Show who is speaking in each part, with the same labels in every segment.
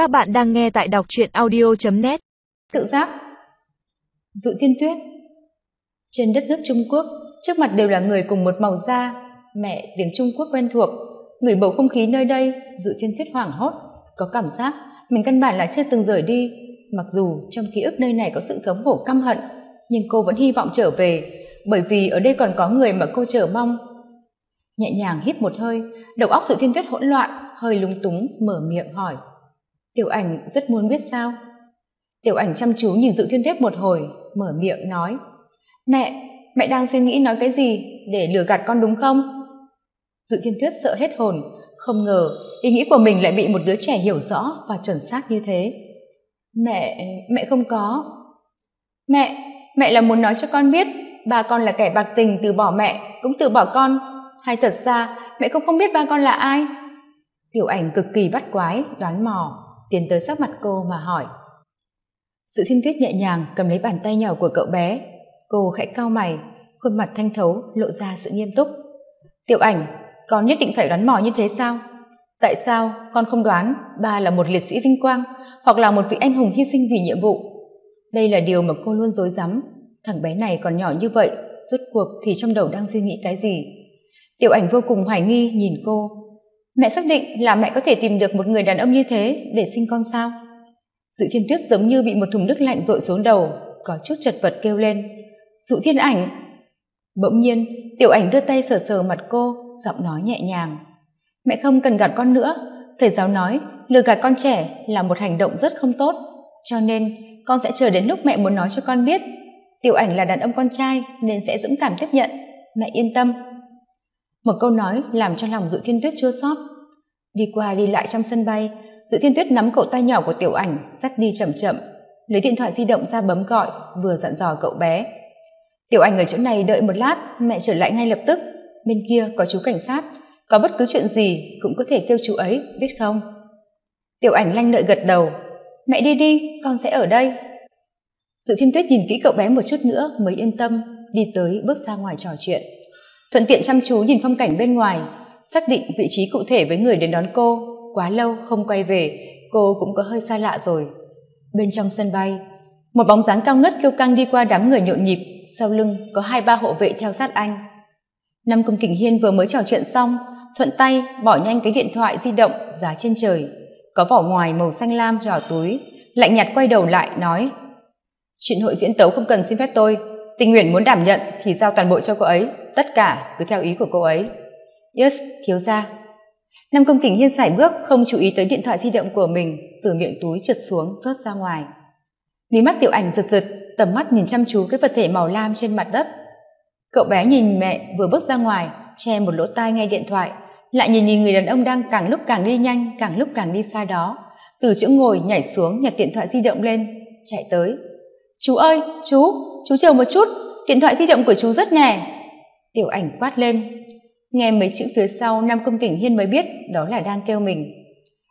Speaker 1: Các bạn đang nghe tại đọc truyện audio.net
Speaker 2: Tự giác. Dụ thiên tuyết. Trên đất nước Trung Quốc, trước mặt đều là người cùng một màu da, mẹ tiếng Trung Quốc quen thuộc, người bầu không khí nơi đây, dụ thiên tuyết hoảng hốt, có cảm giác mình căn bản là chưa từng rời đi, mặc dù trong ký ức nơi này có sự thống khổ căm hận, nhưng cô vẫn hy vọng trở về, bởi vì ở đây còn có người mà cô chờ mong. Nhẹ nhàng hít một hơi, đầu óc sự thiên tuyết hỗn loạn, hơi lúng túng, mở miệng hỏi tiểu ảnh rất muốn biết sao? Tiểu ảnh chăm chú nhìn dự thiên tuyết một hồi, mở miệng nói, mẹ mẹ đang suy nghĩ nói cái gì để lừa gạt con đúng không? Dự thiên tuyết sợ hết hồn, không ngờ ý nghĩ của mình lại bị một đứa trẻ hiểu rõ và chuẩn xác như thế. Mẹ mẹ không có. Mẹ mẹ là muốn nói cho con biết, ba con là kẻ bạc tình từ bỏ mẹ cũng từ bỏ con. Hay thật ra, mẹ cũng không biết ba con là ai. Tiểu ảnh cực kỳ bắt quái, đoán mò tiến tới sát mặt cô mà hỏi. Sự thiên tuyết nhẹ nhàng cầm lấy bàn tay nhỏ của cậu bé. Cô khẽ cau mày, khuôn mặt thanh thấu lộ ra sự nghiêm túc. Tiểu ảnh, con nhất định phải đoán mò như thế sao? Tại sao con không đoán ba là một liệt sĩ vinh quang hoặc là một vị anh hùng hy sinh vì nhiệm vụ? Đây là điều mà cô luôn dối rắm thằng bé này còn nhỏ như vậy, rốt cuộc thì trong đầu đang suy nghĩ cái gì? Tiểu ảnh vô cùng hoài nghi nhìn cô mẹ xác định là mẹ có thể tìm được một người đàn ông như thế để sinh con sao? Dự thiên tuyết giống như bị một thùng nước lạnh rội xuống đầu, có chút chật vật kêu lên. Dụ thiên ảnh. Bỗng nhiên, tiểu ảnh đưa tay sờ sờ mặt cô, giọng nói nhẹ nhàng. Mẹ không cần gạt con nữa. Thầy giáo nói, lừa gạt con trẻ là một hành động rất không tốt. Cho nên, con sẽ chờ đến lúc mẹ muốn nói cho con biết. Tiểu ảnh là đàn ông con trai nên sẽ dũng cảm tiếp nhận. Mẹ yên tâm một câu nói làm cho lòng dự thiên tuyết chua xót. Đi qua đi lại trong sân bay, dự thiên tuyết nắm cậu tay nhỏ của tiểu ảnh, dắt đi chậm chậm, lấy điện thoại di động ra bấm gọi, vừa dặn dò cậu bé. Tiểu ảnh ở chỗ này đợi một lát, mẹ trở lại ngay lập tức. Bên kia có chú cảnh sát, có bất cứ chuyện gì cũng có thể kêu chú ấy, biết không? Tiểu ảnh lanh lợi gật đầu. Mẹ đi đi, con sẽ ở đây. Dự thiên tuyết nhìn kỹ cậu bé một chút nữa mới yên tâm, đi tới bước ra ngoài trò chuyện thuận tiện chăm chú nhìn phong cảnh bên ngoài, xác định vị trí cụ thể với người đến đón cô. Quá lâu không quay về, cô cũng có hơi xa lạ rồi. Bên trong sân bay, một bóng dáng cao ngất kêu căng đi qua đám người nhộn nhịp, sau lưng có hai ba hộ vệ theo sát anh. Năm công kình hiên vừa mới trò chuyện xong, thuận tay bỏ nhanh cái điện thoại di động giá trên trời. Có vỏ ngoài màu xanh lam giỏ túi, lạnh nhạt quay đầu lại nói, chuyện hội diễn tấu không cần xin phép tôi tình nguyện muốn đảm nhận thì giao toàn bộ cho cô ấy, tất cả cứ theo ý của cô ấy. Yes, thiếu gia. Nam công kình hiên sải bước, không chú ý tới điện thoại di động của mình, từ miệng túi trượt xuống, rớt ra ngoài. Mí mắt tiểu ảnh giật giật, tầm mắt nhìn chăm chú cái vật thể màu lam trên mặt đất. Cậu bé nhìn mẹ vừa bước ra ngoài, che một lỗ tai nghe điện thoại, lại nhìn nhìn người đàn ông đang càng lúc càng đi nhanh, càng lúc càng đi xa đó. Từ chỗ ngồi nhảy xuống, nhặt điện thoại di động lên, chạy tới. Chú ơi, chú! Chú chờ một chút, điện thoại di động của chú rất nè tiểu ảnh quát lên. Nghe mấy chữ phía sau, nam công tỉnh hiên mới biết đó là đang kêu mình.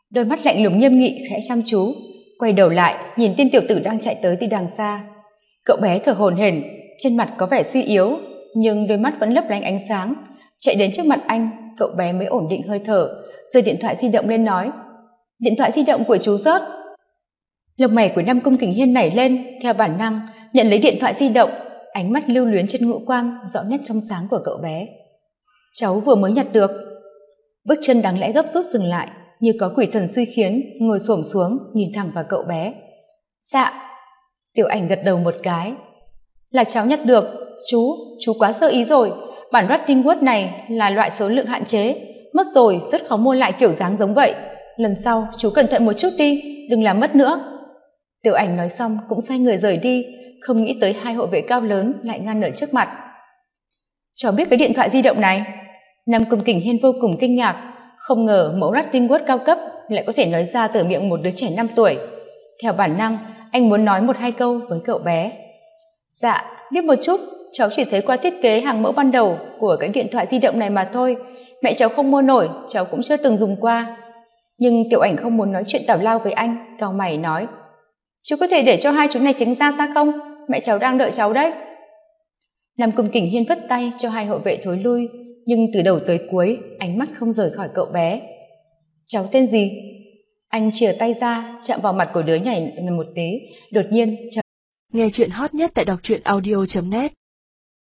Speaker 2: Đôi mắt lạnh lùng nghiêm nghị khẽ chăm chú, quay đầu lại, nhìn tên tiểu tử đang chạy tới từ đằng xa. Cậu bé thở hổn hển, trên mặt có vẻ suy yếu, nhưng đôi mắt vẫn lấp lánh ánh sáng. Chạy đến trước mặt anh, cậu bé mới ổn định hơi thở, giơ điện thoại di động lên nói, điện thoại di động của chú rớt. Lông mày của nam công kình hiên nảy lên, theo bản năng nhận lấy điện thoại di động, ánh mắt lưu luyến trên ngũ quang rõ nét trong sáng của cậu bé. Cháu vừa mới nhặt được. Bước chân đáng lẽ gấp rút dừng lại, như có quỷ thần suy khiến, ngồi xổm xuống, nhìn thẳng vào cậu bé. Dạ. Tiểu ảnh gật đầu một cái. Là cháu nhặt được. Chú chú quá sơ ý rồi. Bản Redding Wood này là loại số lượng hạn chế. Mất rồi, rất khó mua lại kiểu dáng giống vậy. Lần sau, chú cẩn thận một chút đi, đừng làm mất nữa. Tiểu ảnh nói xong cũng xoay người rời đi không nghĩ tới hai hộ vệ cao lớn lại ngăn ở trước mặt. Cháu biết cái điện thoại di động này. Nam cung kình hiên vô cùng kinh ngạc, không ngờ mẫu rắt cao cấp lại có thể nói ra từ miệng một đứa trẻ năm tuổi. Theo bản năng, anh muốn nói một hai câu với cậu bé. Dạ biết một chút, cháu chỉ thấy qua thiết kế hàng mẫu ban đầu của cái điện thoại di động này mà thôi. Mẹ cháu không mua nổi, cháu cũng chưa từng dùng qua. Nhưng tiểu ảnh không muốn nói chuyện tào lao với anh, cao mày nói. Chú có thể để cho hai chúng này tránh ra xa không? Mẹ cháu đang đợi cháu đấy. Nam cung kình hiên vất tay cho hai hộ vệ thối lui, nhưng từ đầu tới cuối, ánh mắt không rời khỏi cậu bé. Cháu tên gì? Anh chìa tay ra, chạm vào mặt của đứa nhảy một tí, đột nhiên chợt
Speaker 1: nghe chuyện hot nhất tại đọc truyện audio net.